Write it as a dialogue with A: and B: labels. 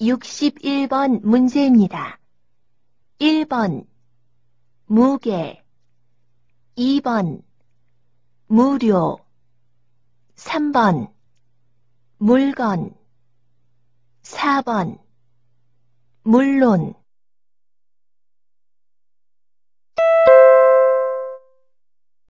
A: 61번 문제입니다. 1번 무게. 2번 무료. 3번 물건. 4번 물론.